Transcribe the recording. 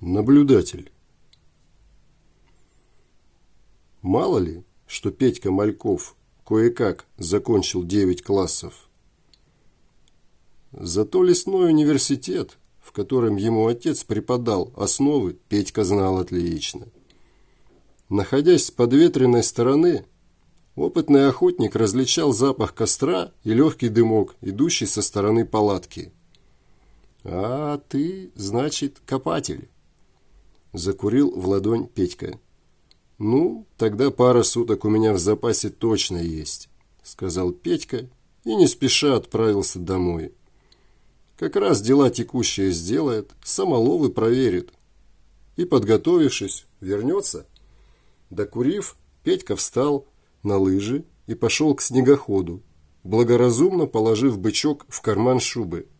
Наблюдатель. Мало ли, что Петька Мальков кое-как закончил 9 классов. Зато лесной университет, в котором ему отец преподал основы, Петька знал отлично. Находясь с подветренной стороны, опытный охотник различал запах костра и легкий дымок, идущий со стороны палатки. «А ты, значит, копатель?» Закурил в ладонь Петька. «Ну, тогда пара суток у меня в запасе точно есть», сказал Петька и не спеша отправился домой. Как раз дела текущие сделает, самоловы проверит. И, подготовившись, вернется. Докурив, Петька встал на лыжи и пошел к снегоходу, благоразумно положив бычок в карман шубы –